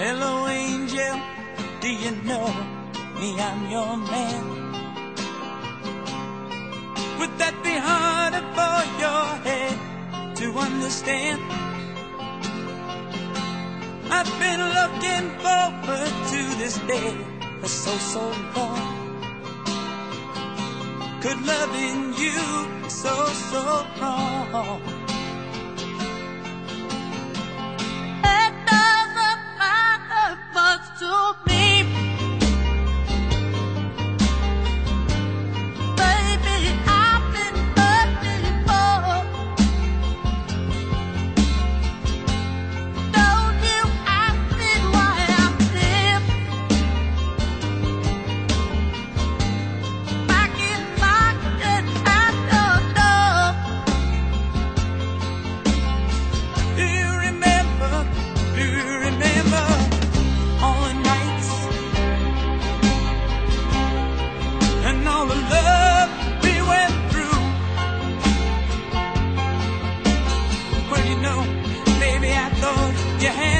Hello, angel, do you know me? I'm your man. Would that be harder for your head to understand? I've been looking forward to this day for so, so long. Could loving you so, so wrong? the love we went through. Well, you know, maybe I thought you had.